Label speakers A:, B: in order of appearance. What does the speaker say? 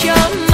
A: just